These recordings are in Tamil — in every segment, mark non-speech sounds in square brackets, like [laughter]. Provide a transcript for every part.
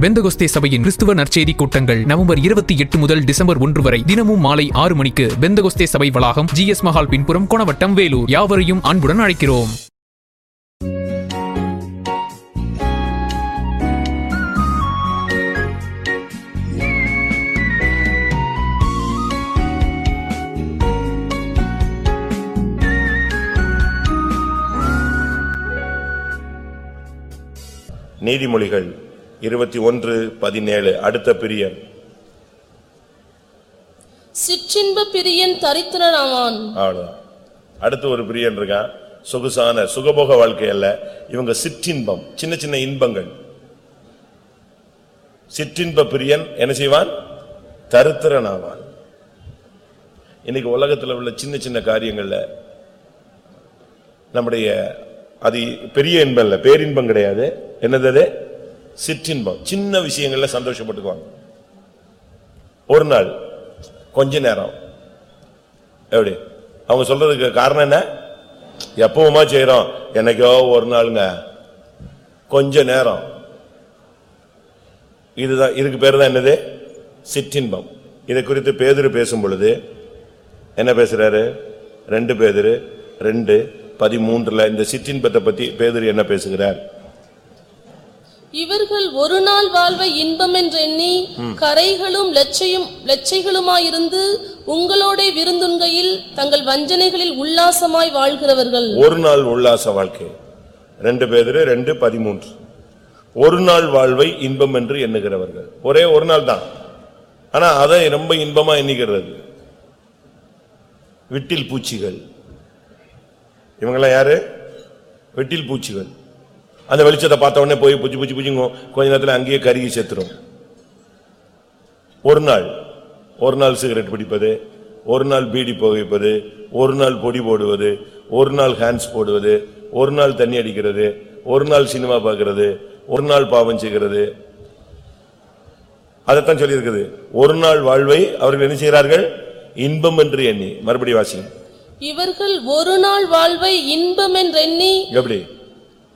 பெந்தகொஸ்தே சபையின் கிறிஸ்துவ நற்செய்தி கூட்டங்கள் நவம்பர் இருபத்தி எட்டு முதல் டிசம்பர் ஒன்று வரை தினமும் மாலை ஆறு மணிக்கு பெந்தகொஸ்தே சபை வளாகம் ஜிஎஸ் மஹால் பின்புறம் கொணவட்டம் வேலூர். யாவரையும் அன்புடன் அழைக்கிறோம். நீதிமொழிகள். இருபத்தி ஒன்று பதினேழு. அடுத்த பிரியன். சிற்றின்ப பிரியன் தரித்திரனாவான். அவ்வளவுதான். அடுத்து ஒரு பிரியன் இருக்கான் சொகுசான சுகபோக வாழ்க்கை அல்ல. இவங்க சிற்றின்பம் சின்ன சின்ன இன்பங்கள். சிற்றின்ப பிரியன் என்ன செய்வான்? தருத்திரன் ஆவான் இன்னைக்கு உலகத்துல உள்ள சின்ன சின்ன காரியங்கள்ல நம்முடைய அது பெரிய இன்பம் இல்ல பேரின்பம் கிடையாது. என்னது அது? சிற்றின்பம். சின்ன விஷயங்கள்ல சந்தோஷப்பட்டுக்குவாங்க. ஒரு நாள் கொஞ்ச நேரம். எப்படி? அவங்க சொல்றதுக்கு காரணம் என்ன? எப்பவுமா செய்யறோம் என்னைக்கோ ஒரு நாளுங்க. கொஞ்ச நேரம். இதுதான் இதுக்கு பேர் தான் என்னது? சிற்றின்பம். இதை குறித்து பேதுரு பேசும் பொழுது என்ன பேசுறாரு? ரெண்டு பேதிரு ரெண்டு பதிமூன்றுல இந்த சிற்றின்பத்தை பத்தி பேதுரு என்ன பேசுகிறார்? இவர்கள் ஒரு நாள் வாழ்வை இன்பம் என்றெண்ணி கரைகளும் லட்சையும் லட்சைகளுமாயிருந்து உங்களோட விருந்துண்கையில் தங்கள் வஞ்சனைகளில் உல்லாசமாய் வாழ்கிறவர்கள். ஒரு நாள் உல்லாச வாழ்க்கை. ரெண்டு பேதுரு ரெண்டு பதிமூன்று. ஒரு நாள் வாழ்வை இன்பம் என்று எண்ணுகிறவர்கள். ஒரே ஒரு நாள் தான். ஆனா அதை ரொம்ப இன்பமா எண்ணிக்கிறது. விட்டில் பூச்சிகள். இவங்கெல்லாம் யாரு? வெட்டில் பூச்சிகள். அந்த வெளிச்சத்தை பார்த்த உடனே போய் புச்சி புச்சி புச்சிங்கும் கொஞ்ச நேரத்துல அங்கேயே கருகி செத்துரும். ஒரு நாள் ஒரு நாள் சிகரெட் பிடிப்பது ஒரு நாள் பீடி புகைப்பது ஒரு நாள் பொடி போடுவது ஒரு நாள் ஹேண்ட்ஸ் போடுவது ஒரு நாள் தண்ணி அடிக்கிறது ஒரு நாள் சினிமா பார்க்கிறது ஒரு நாள் பாவம் செய்கிறது. அதைத்தான் சொல்லியிருக்குது. ஒரு நாள் வாழ்வை அவர்கள் என்ன செய்கிறார்கள்? இன்பம் என்று எண்ணி. மறுபடி வாசிங்க. இவர்கள் ஒரு நாள் வாழ்வை இன்பம் என்றெண்ணி எப்படி?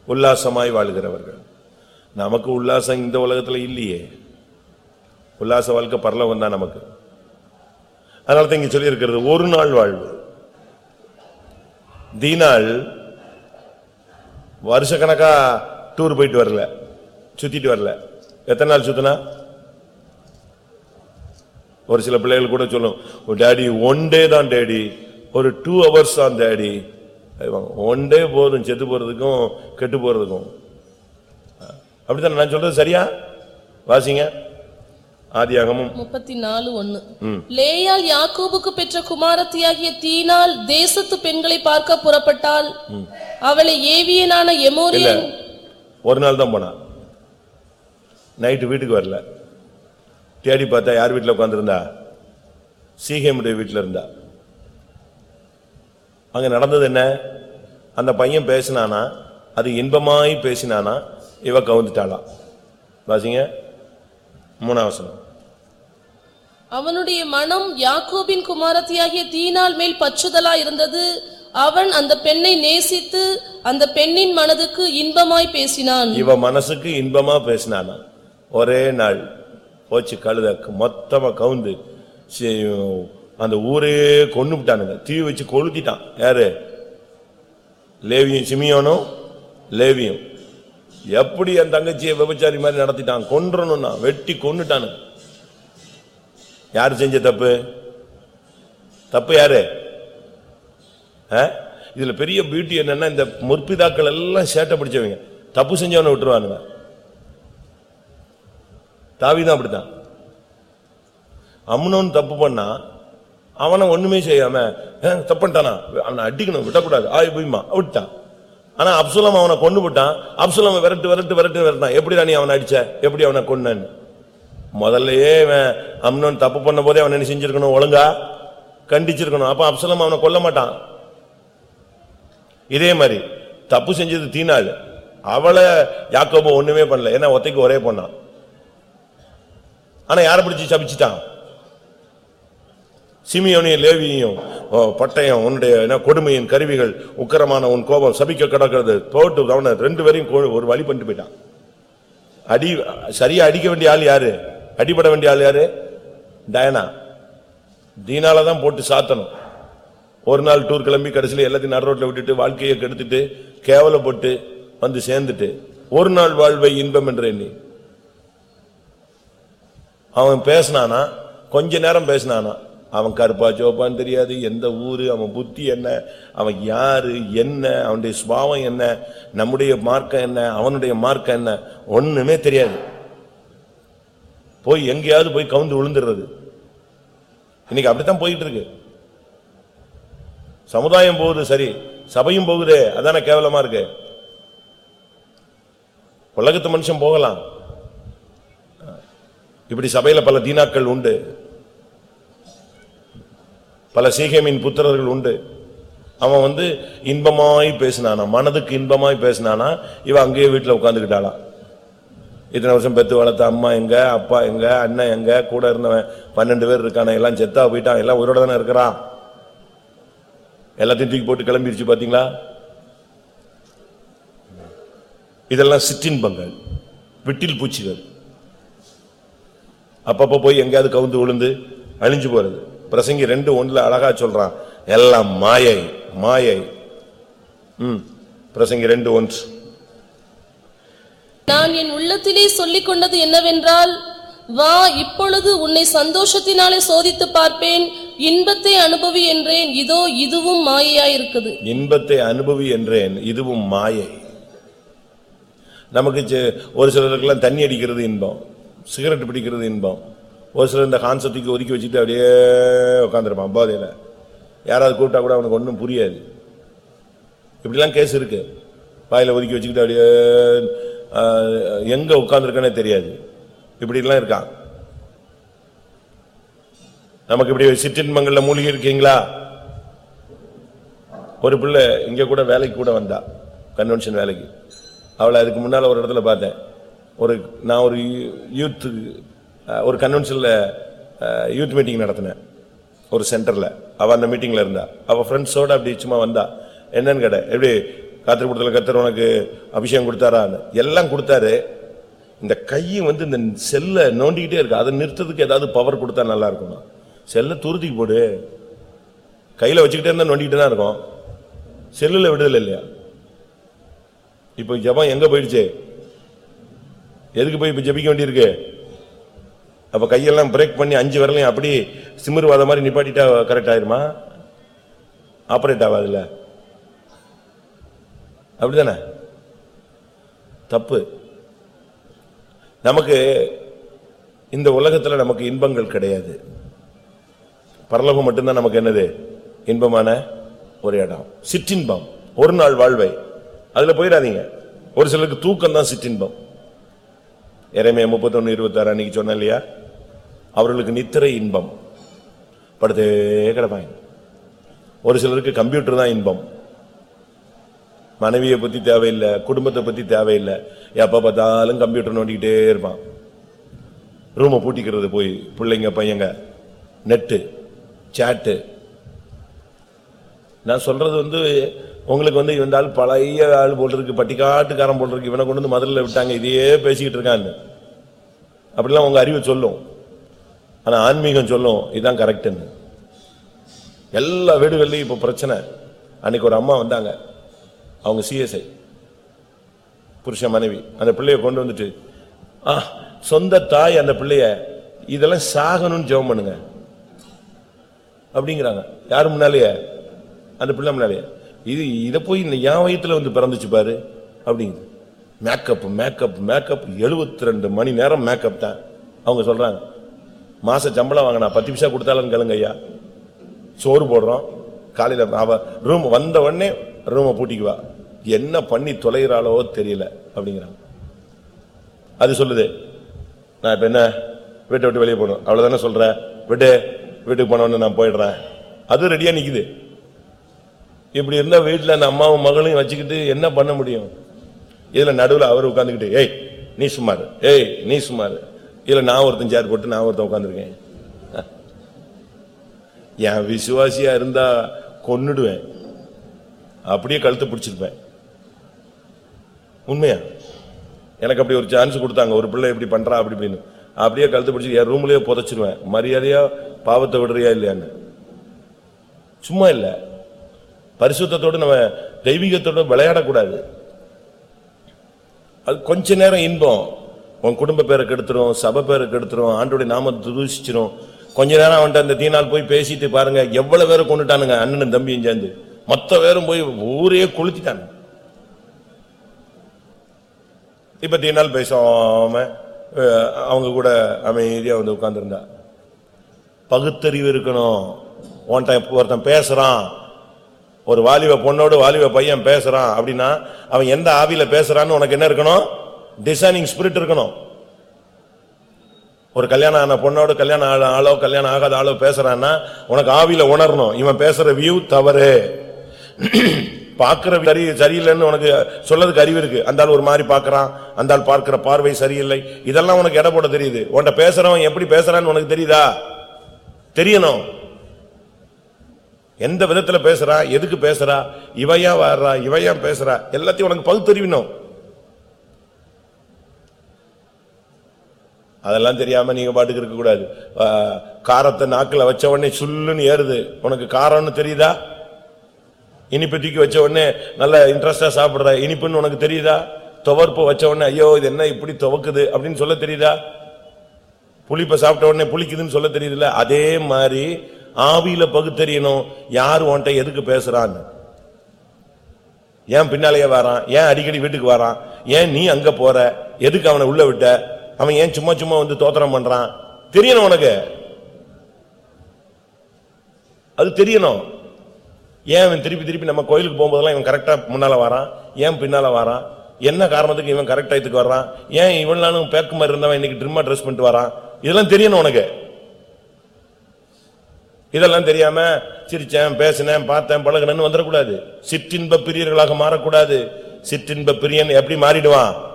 உல்லாசமாய் வாழ்கிறவர்கள். நமக்கு உல்லாசம் இந்த உலகத்துல இல்லையே. உல்லாச வாழ்க்கை பரலவம் தான் நமக்கு. அதனால தான் இங்க சொல்லியிருக்கிறது ஒரு நாள் வாழ்வு. தீனாள் வருஷக்கணக்கா டூர் போயிட்டு வரல. சுத்திட்டு வரல. எத்தனை நாள் சுத்தினா? ஒரு சில பிள்ளைகள் கூட சொல்லும் டேடி ஒன் டே தான் டேடி. ஒரு டூ ஹவர்ஸ் தான் டேடி. ஒன் டே போதும் செத்து போறதுக்கும் கெட்டு போறதுக்கும். அப்படித்தான் நான் சொல்றது சரியா? வாசிங்க. ஆதியாகமும். முப்பத்தி நாலு ஒன்னு லேயால் யாக்கோபுக்கு பெற்ற குமாரத்தியாகிய தீனால் தேசத்து பெண்களை பார்க்க புறப்பட்டால் அவளை ஏவியனான எமோரியன் ஒரு நாள் தான் போனா. நைட்டு வீட்டுக்கு வரல. தேடி பார்த்தா யார் வீட்டுல உட்கார்ந்திருந்தா? சீகேமுடைய வீட்டுல இருந்தா. அங்க நடந்தது என்ன? அந்த பையன் பேசினானா? அது இன்பமாய் பேசினானா? இவ கவுந்துட்டாளாம் வாசிங்க. மூணாம் வசனம். அவனுடைய மனம் யாக்கோபின் குமாரத்தியாகிய தீனால் மேல் பற்றுதலா இருந்தது. அவன் அந்த பெண்ணை நேசித்து அந்த பெண்ணின் மனதுக்கு இன்பமாய் பேசினான். இவ மனசுக்கு இன்பமா பேசினானா? ஒரே நாள் போச்சு கழுத மொத்தமா கவுந்து அந்த ஊரே கொன்னு விட்டானுங்க தீ வச்சு கொளுத்திட்டான். யாரு? லேவியும் சிமியோனும் லேவியும். எப்படி என் தங்கச்சியை விபச்சாரி மாதிரி நடத்திட்டான்? கொன்றணும்னா வெட்டி கொண்டுட்டானு யாரு செஞ்ச தப்பு? தப்பு யாரு? ஆ? இதுல பெரிய பியூட்டி என்னன்னா இந்த முற்பிதாக்கள் எல்லாம் சேட்டை பிடிச்சவங்க. தப்பு செஞ்சவனை விட்டுருவானுங்க. தாவிதான் அப்படித்தான். அம்னோன்னு தப்பு பண்ணா அவனை ஒண்ணுமே செய்யாம "ஏ, அவனை அடிக்கணும் விடக்கூடாது. ஆய் போய்மா. விட்டான் ஆனா அப்சுலம் அவனை கொண்டு விட்டான் அப்சுலம் விரட்டு விரட்டு விரட்டு விரட்டான் எப்படி நீ அவனை அடிச்ச? எப்படி அவனை கொன்னன்னு? முதல்லயே இவன் அம்னோன் தப்பு பண்ண போதே அவன் என்ன செஞ்சிருக்கணும்? ஒழுங்கா கண்டிச்சிருக்கணும். அப்ப அப்சலம் அவனை கொல்ல மாட்டான். இதே மாதிரி தப்பு செஞ்சது தீனாள். அவளை யாக்கோபோ ஒண்ணுமே பண்ணல. ஏன்னா ஒத்தைக்கு ஒரே பொண்ணான் ஆனா யாரை பிடிச்சி சபிச்சிட்டான்? சிமியோனையும் லேவியையும் ஓ, பட்டயம் உன்னுடைய கொடுமையின் கருவிகள் உக்கரமான உன் கோபம் சபிக்க கிடக்கிறது. போட்டு அவனை ரெண்டு பேரையும் ஒரு வழி பண்ணிட்டு போயிட்டான். அடி சரியா அடிக்க வேண்டிய ஆள் யாரு? அடிபட வேண்டிய ஆள் யாரு? டயனா. தீனால தான் போட்டு சாத்தணும். ஒரு நாள் டூர் கிளம்பி கடைசியில் எல்லாத்தையும் நடு ரோட்டில் விட்டுட்டு வாழ்க்கையை கெடுத்துட்டு கேவலப்பட்டு வந்து சேர்ந்துட்டு ஒரு நாள் வாழ்வை இன்பம் என்ற எண்ணி. அவன் பேசினானா? கொஞ்ச நேரம் பேசினானா? அவன் கருப்பா சோப்பான்னு தெரியாது. எந்த ஊர் அவன் புத்தி என்ன அவன் யாரு என்ன அவனுடைய சுபாவம் என்ன நம்முடைய மார்க்கம் என்ன அவனுடைய மார்க்கம் என்ன ஒண்ணுமே தெரியாது. போய் எங்கேயாவது போய் கவுந்து விழுந்துடுறது இன்னைக்கு அப்படித்தான் போயிட்டு இருக்கு சமுதாயம் போகுது சரி. சபையும் போகுதே அதான கேவலமா இருக்கு. உலகத்து மனுஷன் போகலாம். இப்படி சபையில பல தீனாக்கள் உண்டு. பல சீகமின் புத்திரர்கள் உண்டு. அவன் வந்து இன்பமாய் பேசினானா மனதுக்கு இன்பமாய் பேசினானா இவன் அங்கேயே வீட்டில் உட்கார்ந்துக்கிட்டாளாம் இத்தனை வருஷம் பெத்து வளர்த்த அம்மா எங்க அப்பா எங்க அண்ணன் எங்க கூட இருந்தவன் பன்னெண்டு பேர் இருக்கான எல்லாம் செத்தா போயிட்டான் எல்லாம் உயிரோட தானே இருக்கிறான். எல்லாத்தையும் தூக்கி போட்டு கிளம்பிருச்சு பாத்தீங்களா? இதெல்லாம் சிற்றின்பங்கள் விட்டில் பூச்சிகள். அப்பப்போ போய் எங்கேயாவது கவுந்து விழுந்து அழிஞ்சு போறது. பிரசங்கி ரெண்டு ஒண்ணுல அழகா சொல்றான். எல்லாம் மாயை மாயை. ம் பிரசங்கி ரெண்டு ஒன்று. நான் என் உள்ளத்திலே சொல்லிக் கொண்டது என்னவென்றால் வா இப்பொழுது உன்னை சந்தோஷத்தினாலே சோதித்து பார்ப்பேன். இன்பத்தை அனுபவி என்றேன். இதோ இதுவும் மாயையாயிருக்குது. இன்பத்தை அனுபவி என்றேன். இதுவும் மாயை. நமக்கு ஒரு சிலருக்கெல்லாம் தண்ணி அடிக்கிறது இன்பம். சிகரெட் பிடிக்கிறது இன்பம். ஒரு சிலர் இந்த கான்செப்டுக்கு ஒதுக்கி வச்சுட்டு அப்படியே உட்காந்துருப்பான் போதையில யாராவது கூப்பிட்டா கூட அவனுக்கு ஒன்றும் புரியாது. இப்படிலாம் கேஸ் இருக்கு. வாயில் ஒதுக்கி வச்சுக்கிட்டு அப்படியே எங்கே உட்காந்துருக்கனே தெரியாது. இப்படிலாம் இருக்கான். நமக்கு இப்படி சிற்றின்பங்களில் மூலிகை இருக்கீங்களா? ஒரு பிள்ளை இங்கே கூட வேலைக்கு கூட வந்தா கன்வென்ஷன் வேலைக்கு. அவளை அதுக்கு முன்னால் ஒரு இடத்துல பார்த்தேன். ஒரு நான் ஒரு யூத்து ஒரு கன்வென்ஷனில் யூத் மீட்டிங் நடத்தினேன். ஒரு சென்டரில் அவள் அந்த மீட்டிங்கில் இருந்தா. அவள் ஃப்ரெண்ட்ஸோட அப்படி சும்மா வந்தா. என்னன்னு கேட்டேன். எப்படி காத்திரி கொடுத்தல கத்தர் உனக்கு அபிஷேகம் கொடுத்தாரான்னு. எல்லாம் கொடுத்தாரு. இந்த கையும் வந்து இந்த செல்லை நோண்டிக்கிட்டே இருக்கு. அதை நிறுத்ததுக்கு ஏதாவது பவர் கொடுத்தா நல்லா இருக்கும்? செல்லை துருத்திக்கு போடு. கையில் வச்சுக்கிட்டே இருந்தால் நோண்டிக்கிட்டே தான் இருக்கும். செல்லில் விடுதலை இல்லையா? இப்போ ஜபம் எங்கே போயிடுச்சு? எதுக்கு போய் இப்போ ஜெபிக்க வேண்டியிருக்கு? அப்ப கையெல்லாம் பிரேக் பண்ணி அஞ்சு விரலையும் அப்படி சிமிர்வாத மாதிரி நிப்பாட்டிட்டா கரெக்ட் ஆயிருமா? ஆப்ரேட் ஆகாதுல்ல அப்படிதானே? தப்பு. நமக்கு இந்த உலகத்துல நமக்கு இன்பங்கள் கிடையாது. பரலோகம் மட்டும்தான் நமக்கு என்னது? இன்பமான ஒரு இடம். சிற்றின்பம். ஒரு நாள் வாழ்வை. அதில் போயிடாதீங்க. ஒரு சிலருக்கு தூக்கம் தான் சிற்றின்பம். இறைமைய முப்பத்தொன்னு இருபத்தாறு அன்னைக்கு சொன்ன இல்லையா? அவர்களுக்கு நித்திரை இன்பம். படுத்தே கிடப்பாங்க. ஒரு சிலருக்கு கம்ப்யூட்டர் தான் இன்பம். மனைவியை பற்றி தேவையில்லை குடும்பத்தை பற்றி தேவையில்லை. எப்போ பார்த்தாலும் கம்ப்யூட்டர் நோண்டிக்கிட்டே இருப்பான். ரூமை பூட்டிக்கிறது போய் பிள்ளைங்க பையங்க நெட்டு சாட்டு நான் சொல்கிறது வந்து உங்களுக்கு வந்து இவன் ஆள் பழைய ஆள் போல் இருக்கு பட்டிக்காட்டுக்காரன் போல் இருக்கு இவனை கொண்டு வந்து மதுரையில் விட்டாங்க இதையே பேசிக்கிட்டு இருக்கான்னு. அப்படிலாம் உங்கள் அறிவு சொல்லும். ஆனா ஆன்மீகம் சொல்லும் இதுதான் கரெக்டுன்னு. எல்லா வீடுகள்லையும் இப்போ பிரச்சனை. அன்னைக்கு ஒரு அம்மா வந்தாங்க. அவங்க சிஎஸ்ஐ புருஷன் மனைவி. அந்த பிள்ளைய கொண்டு வந்துட்டு ஆ சொந்த தாய் அந்த பிள்ளைய இதெல்லாம் சாகணும்னு ஜெபம் பண்ணுங்க. அப்படிங்கிறாங்க. யாரு முன்னாலேயே? அந்த பிள்ளை முன்னாலேயே. இது இதை போய் இந்த என் வயித்துல வந்து பிறந்துச்சு பாரு அப்படிங்குது. மேக்கப் மேக்கப் மேக்கப் 72 ரெண்டு மணி நேரம் மேக்கப் தான். அவங்க சொல்றாங்க. மாச சம்பளம் வாங்கினா பத்து பைசா கொடுத்தாலும் கேளுங்க ஐயா. சோறு போடுறோம். காலையில அவ ரூம் வந்த உடனே ரூமை பூட்டிக்குவா என்ன பண்ணி தொலைகிறாளோ தெரியல அப்படிங்கிறாங்க அது சொல்லுது. நான் இப்ப என்ன? வீட்டை விட்டு வெளியே போகணும். அவ்வளவுதானே சொல்ற? விட்டு வீட்டுக்கு போனவொன்னு நான் போயிடுறேன். அது ரெடியா நிக்குது. இப்படி இருந்தா வீட்டுல அந்த அம்மாவும் மகளையும் வச்சுக்கிட்டு என்ன பண்ண முடியும்? இதுல நடுவில் அவர் உட்காந்துக்கிட்டு ஏய் நீ சுமார் ஏய் நீ சுமார் இல்லை நான் ஒருத்தன் சேர் போட்டு நான் ஒருத்தன் உட்காந்துருக்கேன் என் விசுவாசியா இருந்தா கொன்னுடுவேன். அப்படியே கழுத்து பிடிச்சிருப்பேன். உண்மையா? எனக்கு அப்படி ஒரு சான்ஸ் கொடுத்தாங்க. ஒரு பிள்ளை இப்படி பண்றா அப்படி இப்படின்னு. அப்படியே கழுத்து பிடிச்சி என் ரூம்லயே புதைச்சிருவேன். மரியாதையா பாவத்தை விடுறியா இல்லையான்னு. சும்மா இல்லை. பரிசுத்தோடு நம்ம தெய்வீகத்தோடு விளையாடக்கூடாது. அது கொஞ்ச நேரம் இன்பம். உன் குடும்ப பேரை கெடுத்துரும் சபை பேரை கெடுத்துரும் ஆண்டோடைய நாமத்தை தூசிச்சிரும் கொஞ்ச நேரம் அவன்கிட்ட அந்த தீனால் போய் பேசிட்டு பாருங்க எவ்வளவு பேரை கொண்டுட்டானுங்க அண்ணனும் தம்பியும் சேர்ந்து. மொத்த பேரும் போய் ஊரே கொளுத்திட்டானுங்க. இப்ப தீனால் பேசாம அவங்க கூட அமைதியா வந்து உட்கார்ந்துருந்தா. பகுத்தறிவு இருக்கணும். உன்கிட்ட ஒருத்தன் பேசுறான். ஒரு வாலிப பொண்ணோடு வாலிப பையன் பேசுறான் அப்படின்னா அவன் எந்த ஆவியில பேசுறான்னு உனக்கு என்ன இருக்கணும்? டிசைனிங் ஸ்பிரிட் இருக்கணும். ஒரு கல்யாணம் ஆன பொண்ணோட கல்யாணம் ஆன ஆளோ கல்யாணம் ஆகாத ஆளோ பேசுறான்னா உனக்கு ஆவியில உணரணும். இவன் பேசுற வியூ தவறு. [clears throat] பார்க்கிற சரி சரியில்லைன்னு உனக்கு சொல்லதுக்கு அறிவு இருக்கு. அந்த ஆள் ஒரு மாதிரி பார்க்கறான். அந்த ஆள் பார்க்கிற பார்வை சரியில்லை. இதெல்லாம் உனக்கு இட போட தெரியுது. உன்கிட்ட பேசுறவன் எப்படி பேசுறான்னு உனக்கு தெரியுதா? தெரியணும். எந்த விதத்துல பேசுறா? எதுக்கு பேசுறா? இவையா வர்றா? இவையா பேசுறா? எல்லாத்தையும் உனக்கு பகுத்தறிவினும் அதெல்லாம் தெரியாம நீங்க பாட்டுக்கு இருக்க கூடாது. காரத்தை நாக்கில் வச்ச உடனே சுல்லுன்னு ஏறுது. உனக்கு காரம்னு தெரியுதா? இனிப்பு தூக்கி வச்ச உடனே நல்ல இன்ட்ரெஸ்டா சாப்பிடுற. இனிப்புன்னு உனக்கு தெரியுதா? துவர்ப்பு வச்ச உடனே ஐயோ இது என்ன இப்படி துவக்குது அப்படின்னு சொல்ல தெரியுதா? புளிப்ப சாப்பிட்ட உடனே புளிக்குதுன்னு சொல்ல தெரியுதுல்ல? அதே மாதிரி ஆவியில பகுத்தறியணும். யார் உன்கிட்ட எதுக்கு பேசுறான்னு? ஏன் பின்னாலேயே வரான்? ஏன் அடிக்கடி வீட்டுக்கு வரான்? ஏன் நீ அங்க போற? எதுக்கு அவனை உள்ள விட்ட? அவன் ஏன் சும்மா சும்மா வந்து தோத்திரம் பண்றான்? தெரியணும் உனக்கு. அது தெரியணும். ஏன் இவன் திருப்பி திருப்பி நம்ம கோயிலுக்கு போகும்போதெல்லாம் இவன் கரெக்டா முன்னால வரான்? ஏன் பின்னால வரான்? என்ன காரணத்துக்கு இவன் கரெக்ட் இதுக்கு வர்றான்? ஏன் இவன் நாளும் பேக்கு மாதிரி இருந்தவன் இன்னைக்கு ட்ரிம்மா ட்ரெஸ் பண்ணிட்டு வரான்? இதெல்லாம் தெரியணும் உனக்கு. இதெல்லாம் தெரியாம சிரிச்சேன் பேசினேன் பார்த்தேன் பழகினேன்னு வந்துடக்கூடாது. சிற்றின்ப பிரியர்களாக மாறக்கூடாது. சிற்றின்ப பிரியன் எப்படி மாறிடுவான்?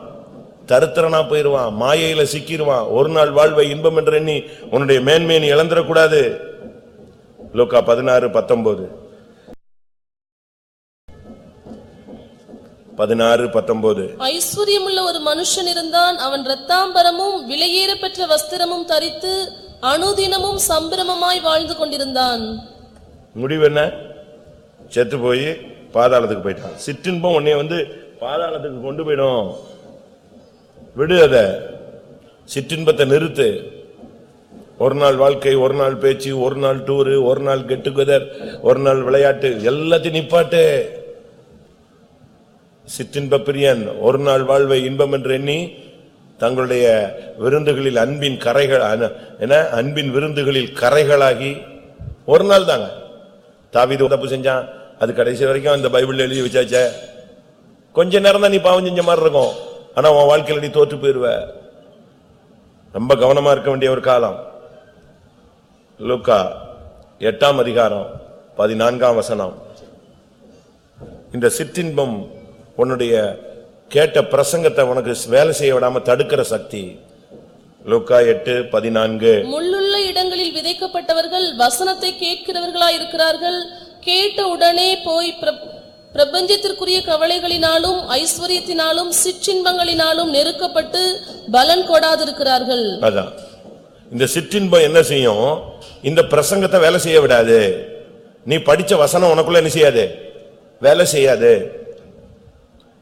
தருத்திரனா போயிருவான் மாயையில சிக்கிடுவான் ஒரு நாள் வாழ்வை இன்பம் என்று எண்ணி உன்னுடைய மேன்மையை நீ இழந்துடக்கூடாது. லூக்கா பதினாறு பத்தொன்பது பதினாறு பத்தொன்பது ஐஸ்வர்யமுள்ள ஒரு மனுஷன் இருந்தான். அவன் இரத்தாம்பரமும் விலையேறப்பெற்ற வஸ்திரமும் தரித்து அனுதினமும் சம்பிரமமாய் வாழ்ந்து கொண்டிருந்தான். முடிவு என்ன? செத்து போய் பாதாளத்துக்கு போயிட்டான். சிற்றின்பம் உன்னை வந்து பாதாளத்துக்கு கொண்டு போயிடும். விடு சிற்றின்பத்தை நிறுத்து. ஒரு நாள் வாழ்க்கை ஒரு நாள் பேச்சு ஒரு நாள் டூரு ஒரு நாள் கெட் டுகெதர் ஒரு நாள் விளையாட்டு எல்லாத்தையும் நிப்பாட்டு. சிற்றின்ப பிரியன் ஒரு நாள் வாழ்வை இன்பம் என்று எண்ணி தங்களுடைய விருந்துகளில் அன்பின் கரைகள் என அன்பின் விருந்துகளில் கரைகளாகி ஒரு நாள் தாங்க. தாவீது தப்பு செஞ்சான். அது கடைசி வரைக்கும் அந்த பைபிள் எழுதி வச்சாச்ச. கொஞ்ச நேரம் தான் நீ பாவம் செஞ்ச மாதிரி இருக்கும். ஆனா உன் வாழ்க்கையில நீ தோற்று போயிருவ. ரொம்ப கவனமா இருக்க வேண்டிய ஒரு காலம். லூக்கா எட்டாம் அதிகாரம் பதினான்காம் வசனம். இந்த சிற்றின்பம் உன்னுடைய கேட்ட பிரசங்கத்தை உனக்கு வேலை செய்ய விடாம தடுக்கிற சக்தி. லூக்கா எட்டு பதினான்கு. முள்ளுள்ள இடங்களில் விதைக்கப்பட்டவர்கள் வசனத்தை கேட்கிறவர்களா இருக்கிறார்கள் கேட்ட உடனே போய் பிரபஞ்சத்திற்குரிய கவலைகளினாலும் ஐஸ்வர்யத்தினாலும் சிற்றின்பங்களினாலும் நெருக்கப்பட்டு பலன் கொடாதிருக்கிறார்கள். அதான். இந்த சிற்றின்பம் என்ன செய்யும்? இந்த பிரசங்கத்தை வேலை செய்ய விடாது. நீ படிச்ச வசனம் உனக்குள்ள என்ன செய்யாது? வேலை செய்யாது.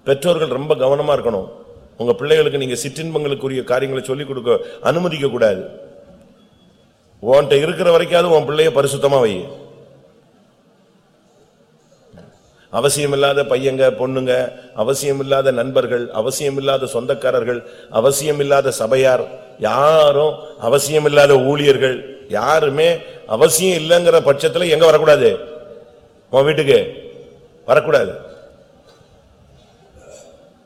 பெற்றோர்கள் ரொம்ப கவனமா இருக்கணும். உங்க பிள்ளைகளுக்கு நீங்க சிற்றின்பங்களுக்குரிய காரியங்களை சொல்லிக் கொடுக்க அனுமதிக்க கூடாது. உன்கிட்ட இருக்கிற வரைக்காவது உன் பிள்ளைய பரிசுத்தமா வை. அவசியமில்லாத பையங்க பொண்ணுங்க அவசியமில்லாத நண்பர்கள் அவசியமில்லாத சொந்தக்காரர்கள் அவசியமில்லாத சபையார் யாரும் அவசியமில்லாத ஊழியர்கள் யாருமே அவசியம் இல்லைங்கிற பட்சத்தில் எங்க வரக்கூடாது? உன் வீட்டுக்கு வரக்கூடாது.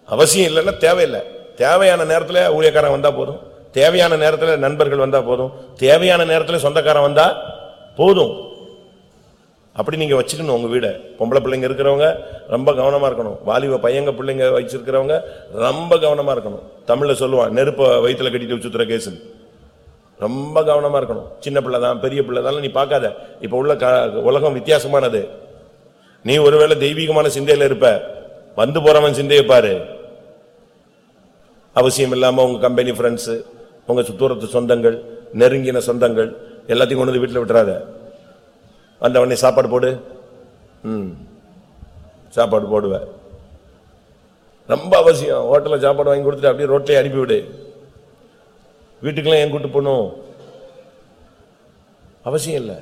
அவசியம் இல்லைன்னா தேவையில்லை. தேவையான நேரத்தில் ஊழியக்காரன் வந்தா போதும். தேவையான நேரத்தில் நண்பர்கள் வந்தா போதும். தேவையான நேரத்தில் சொந்தக்காரன் வந்தா போதும். அப்படி நீங்க வச்சுக்கணும் உங்க வீடை. பொம்பளை பிள்ளைங்க இருக்கிறவங்க ரொம்ப கவனமா இருக்கணும். வாலிப பையங்க பிள்ளைங்க வச்சிருக்கிறவங்க ரொம்ப கவனமா இருக்கணும். தமிழ்ல சொல்லுவான் நெருப்ப வயிற்றுல கட்டிட்டு சுத்துற கேஸ் ரொம்ப கவனமா இருக்கணும். சின்ன பிள்ளை தான் பெரிய பிள்ளை தான் நீ பார்க்காத. இப்ப உள்ள க- உலகம் வித்தியாசமானது. நீ ஒருவேளை தெய்வீகமான சிந்தையில இருப்ப. வந்து போறவன் சிந்தையை பாரு. அவசியம் இல்லாம உங்க கம்பெனி ஃப்ரெண்ட்ஸ் உங்க சுத்தூரத்து சொந்தங்கள் நெருங்கின சொந்தங்கள் எல்லாத்தையும் கொண்டு வந்து வீட்டில் விட்டுறாத. வந்த உடனே சாப்பாடு போடு. ம். சாப்பாடு போடுவேன் ரொம்ப அவசியம். ஹோட்டலில் சாப்பாடு வாங்கி கொடுத்துட்டு அப்படியே ரோட்டிலே அனுப்பிவிடு வீட்டுக்கெல்லாம் ஏன் கூட்டு போகணும்? அவசியம் இல்லை.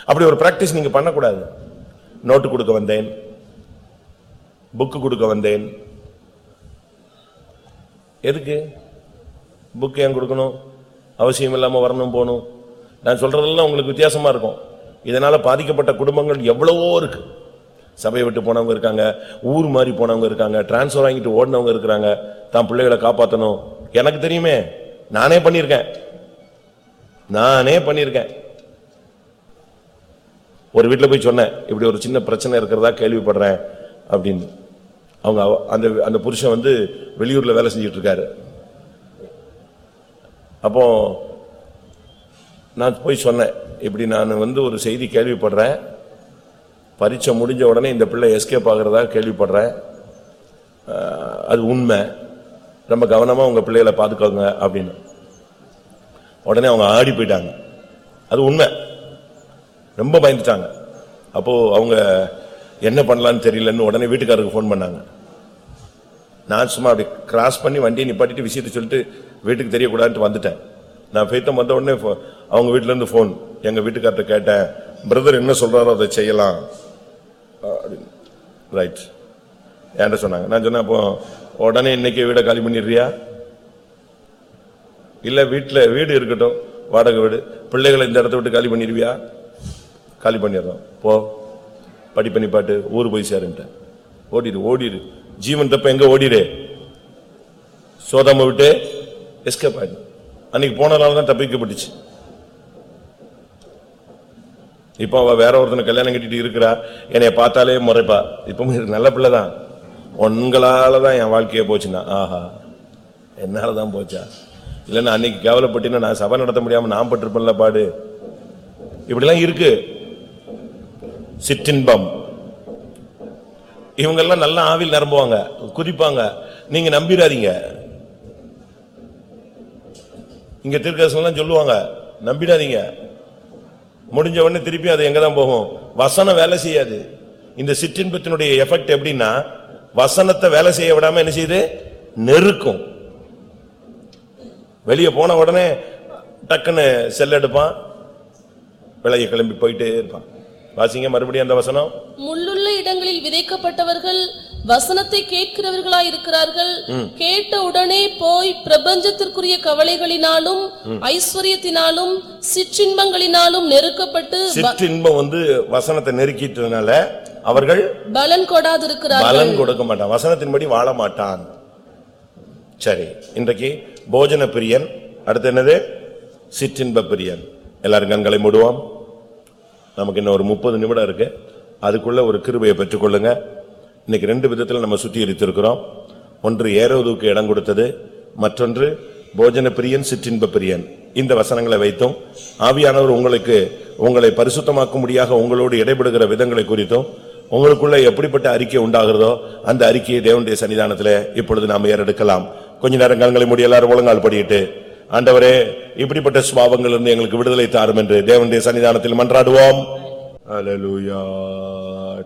அப்படி ஒரு ப்ராக்டிஸ் நீங்கள் பண்ணக்கூடாது. நோட்டு கொடுக்க வந்தேன். புக்கு கொடுக்க வந்தேன். எதுக்கு? புக் ஏன் கொடுக்கணும்? அவசியம் இல்லாமல் வரணும் போகணும். நான் சொல்கிறதெல்லாம் உங்களுக்கு வித்தியாசமாக இருக்கும். இதனால பாதிக்கப்பட்ட குடும்பங்கள் எவ்வளவோ இருக்கு. சபையை விட்டு போனவங்க இருக்காங்க ஊர் மாதிரி போனவங்க இருக்காங்க டிரான்ஸ்ஃபர் வாங்கிட்டு ஓடினவங்க இருக்கிறாங்க தான் பிள்ளைகளை காப்பாற்றணும் எனக்கு தெரியுமே நானே பண்ணியிருக்கேன். நானே பண்ணியிருக்கேன். ஒரு வீட்டில் போய் சொன்னேன் இப்படி ஒரு சின்ன பிரச்சனை இருக்கிறதா கேள்விப்படுறேன் அப்படின்னு. அவங்க அவ- அந்த அந்த புருஷன் வந்து வெளியூரில் வேலை செஞ்சிட்ருக்காரு அப்போது நான் போய் சொன்னேன். இப்படி நான் வந்து ஒரு செய்தி கேள்விப்படுறேன். பரீட்சை முடிஞ்ச உடனே இந்த பிள்ளை எஸ்கேப் ஆகிறதா கேள்விப்படுறேன். அது உண்மை. ரொம்ப கவனமாக உங்கள் பிள்ளைகளை பார்த்துக்கோங்க அப்படின்னு. உடனே அவங்க ஆடி போயிட்டாங்க. அது உண்மை. ரொம்ப பயந்துட்டாங்க. அப்போது அவங்க என்ன பண்ணலான்னு தெரியலன்னு உடனே வீட்டுக்காரருக்கு ஃபோன் பண்ணாங்க. நான் சும்மா அப்படி கிராஸ் பண்ணி வண்டியை நிப்பாட்டிட்டு விஷயத்தை சொல்லிட்டு வீட்டுக்கு தெரியக்கூடாதுன்ட்டு வந்துட்டேன். நான் ஃபெய்த்தம் வந்த உடனே அவங்க வீட்டிலேருந்து ஃபோன் எங்கள் வீட்டுக்கார்ட்ட கேட்டேன் பிரதர் என்ன சொல்கிறாரோ அதை செய்யலாம். ரைட் என்கிட்ட சொன்னாங்க. நான் சொன்னேன் அப்போ உடனே இன்னைக்கு வீடை காலி பண்ணிடுறியா? இல்லை வீட்டில் வீடு இருக்கட்டும். வாடகை வீடு. பிள்ளைகளை இந்த இடத்த விட்டு காலி பண்ணிடுவியா? காலி பண்ணிடுறோம். போ. படி பண்ணி பாட்டு. ஊர் போய் சேருன்ட்டேன். ஓடிடு ஓடிடு. ஜீவன் தப்ப எங்கே ஓடிடு? சோதாம விட்டு எஸ்கேப் ஆகிடும் அன்னைக்கு போனதுனால தான் தப்பிக்கப்பட்டுச்சு. இப்போ அவ வேற ஒருத்தனை கல்யாணம் கட்டிட்டு இருக்கிறா. என்னைய பார்த்தாலே முறைப்பா. இப்பவும் நல்ல பிள்ளை தான். உங்களால் தான் என் வாழ்க்கையே போச்சுன்னா. ஆஹா. என்னால் தான் போச்சா? இல்லைன்னா அன்னைக்கு கேவலப்பட்டினா நான் சபை நடத்த முடியாம நான் பட்டிருப்பேன்ல பாடு. இப்படிலாம் இருக்கு. சிற்றின்பம். இவங்கெல்லாம் நல்லா ஆவில் நிரம்புவாங்க. குதிப்பாங்க. நீங்க நம்பிடாதீங்க இங்க தீர்க்கதரிசனம் சொல்லுவாங்க. நம்பிடாதீங்க. முடிஞ்ச உடனே திருப்பி அது எங்க தான் போகும்? வசனம் வேலை செய்யாது. இந்த சிற்றின்பத்தினுடைய எஃபெக்ட் எப்படின்னா வசனத்தை வேலை செய்ய விடாம என்ன செய்யுது? நெருக்கும். வெளியே போன உடனே டக்குன்னு செல் எடுப்பான். விலையை கிளம்பி போயிட்டே இருப்பான். வாசிங்க மறுபடியும் அந்த வசனம். முள்ளுள்ள இடங்களில் விதைக்கப்பட்டவர்கள் வசனத்தை கேட்கிறவர்களாய் இருக்கிறார்கள் கேட்ட உடனே போய் பிரபஞ்சத்திற்குரிய கவலைகளினாலும் ஐஸ்வர்யத்தினாலும் சிற்றின்பங்களினாலும் நெருக்கப்பட்டு சிற்றின்பம் வந்து வசனத்தை நெருக்கிட்டதுனால அவர்கள் பலன் கொடாதிருக்கிறார்கள். பலன் கொடுக்க மாட்டான். வசனத்தின்படி வாழ மாட்டான். சரி இன்றைக்கு போஜன பிரியன் அடுத்து என்னது? சிற்றின்ப பிரியன். எல்லாரும் கண்களை மூடுவோம். நமக்கு இன்னும் ஒரு முப்பது நிமிடம் இருக்கு. அதுக்குள்ள ஒரு கிருபையை பெற்றுக்கொள்ளுங்க. இன்னைக்கு ரெண்டு விதத்தில் நம்ம சுத்திகரித்திருக்கிறோம் ஒன்று ஏரோதுக்கு இடம் கொடுத்தது மற்றொன்று போஜன பிரியன் சிற்றின்ப பிரியன் இந்த வசனங்களை வைத்தும் ஆவியானவர் உங்களுக்கு உங்களை பரிசுத்தமாக்கும்படியாக உங்களோடு இடைபெடுகிற விதங்களை குறித்தும் உங்களுக்குள்ள எப்படிப்பட்ட அறிக்கை உண்டாகிறதோ அந்த அறிக்கையை தேவனுடைய சன்னிதானத்திலே இப்பொழுது நாம் ஏறெடுக்கலாம். கொஞ்ச நேரம் கண்களை மூடி எல்லாரும் ஒழுங்கால் படியிட்டு ஆண்டவரே இப்படிப்பட்ட சுபாவங்கள் இருந்து எங்களுக்கு விடுதலை தாரும் என்று தேவனுடைய சன்னிதானத்தில் மன்றாடுவோம். அல்லேலூயா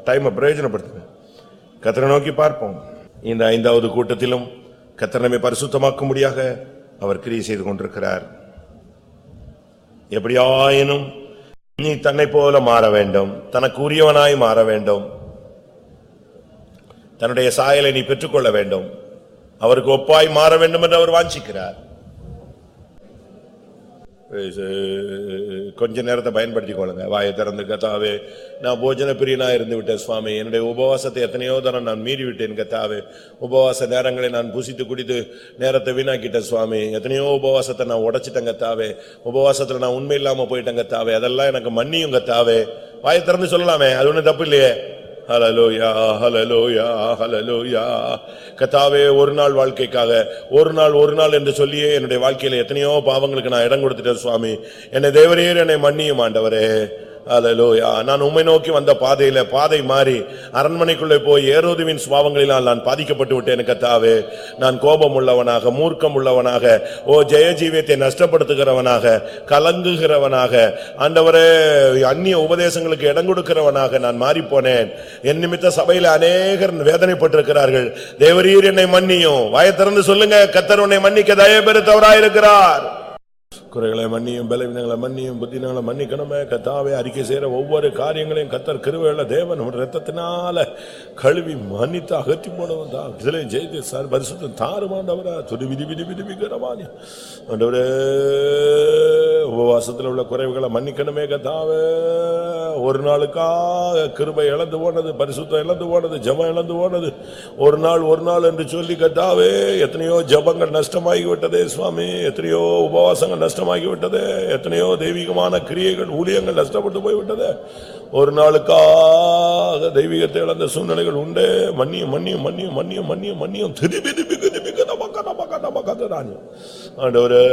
டைமை பிரயோஜனப்படுத்துங்க. கத்தனை நோக்கி பார்ப்போம். இந்த ஐந்தாவது கூட்டத்திலும் கத்தரமை பரிசுத்தமாக்கும்படியாக அவர் கிரியை செய்து கொண்டிருக்கிறார். எப்படியாயினும் நீ தன்னை போல மாற வேண்டும். தனக்கு உரியவனாய் மாற வேண்டும். தன்னுடைய சாயலை நீ பெற்றுக்கொள்ள வேண்டும். அவருக்கு ஒப்பாய் மாற வேண்டும் என்று அவர் வாஞ்சிக்கிறார். Eh, eh, கொஞ்ச நேரத்தை பயன்படுத்திக் கொள்ளுங்க வாயை திறந்து கத்தாவே நான் போஜன பிரியனா இருந்து விட்டேன் சுவாமி. என்னுடைய உபவாசத்தை எத்தனையோ தரம் நான் மீறி விட்டேன் கத்தாவே. உபவாச நேரங்களை நான் புசித்து குடித்து நேரத்தை வீணாக்கிட்டேன் சுவாமி. எத்தனையோ உபவாசத்தை நான் உடைச்சிட்டேன் கத்தாவே. உபவாசத்துல நான் உண்மை இல்லாம போயிட்டேன் கத்தாவே. அதெல்லாம் எனக்கு மன்னியும் கத்தாவே. வாயை திறந்து சொல்லலாமே. அது ஒன்றும் தப்பு இல்லையே. ஹலலோயா ஹலலோயா ஹலலோயா கத்தாவே ஒரு நாள் வாழ்க்கைக்காக ஒரு நாள் ஒரு நாள் என்று சொல்லியே என்னுடைய வாழ்க்கையில எத்தனையோ பாவங்களுக்கு நான் இடம் கொடுத்துட்டேன் சுவாமி. என்னை தேவரையர் என்னை மன்னியும் ஆண்டவரே. அல்லேலூயா நான் உம்மை நோக்கி வந்த பாதையில பாதை மாறி அரண்மனைக்குள்ளே போய் ஏரோதுவின் சுவாவங்களினால் நான் பாதிக்கப்பட்டு விட்டேன் கத்தாவே நான் கோபம் உள்ளவனாக மூர்க்கம் உள்ளவனாக ஓ ஜெயஜீவியத்தை நஷ்டப்படுத்துகிறவனாக கலங்குகிறவனாக ஆண்டவரே அந்நிய உபதேசங்களுக்கு இடம் கொடுக்கிறவனாக நான் மாறிப்போனேன். என் நிமித்த சபையில அநேகர் வேதனைப்பட்டிருக்கிறார்கள். தேவரீர் என்னை மன்னியும். வயத்திறந்து திறந்து சொல்லுங்க கத்தர் உன்னை மன்னிக்க தயபெருத்தவராயிருக்கிறார் குறைகளை மன்னியும் பலவீனங்களை மன்னியும் புத்தினங்களை மன்னிக்கணுமே. கத்தாவே அறிக்கை செய்கிற ஒவ்வொரு காரியங்களையும் கத்தர் கிருவையுள்ள தேவன் உன் ரத்தத்தினால கழுவி மன்னித்து அகற்றி போனவன் தான். இதுல ஜெயித்து சார் பரிசுத்தம் தாறுமாண்டவரா துடி விதி விதி விதி விகரமானி ஆண்டவரே உபவாசத்தில் உள்ள குறைவுகளை மன்னிக்கணுமே கத்தாவே ஒரு நாளுக்காக கிருபை இழந்து போனது பரிசுத்தம் இழந்து போனது ஜெபம் இழந்து போனது. ஒரு நாள் ஒரு நாள் என்று சொல்லி கத்தாவே எத்தனையோ ஜபங்கள் நஷ்டமாகி விட்டதே சுவாமி. எத்தனையோ உபவாசங்கள் நஷ்டம் விட்டது எத்தனையோ தெய்வீகமான கிரியைகள் ஊழியங்கள் நஷ்டப்பட்டு போய்விட்டது ஒரு நாளுக்காக தெய்வீகத்தை இழந்த சூழ்நிலைகள் உண்டு மன்னியும் மன்னியும் மன்னியும் மன்னியும் மன்னியும் மன்னியும் திருப்பி திருப்பி திருப்பி கதப கதப கதப கதறான் ஆண்டவரே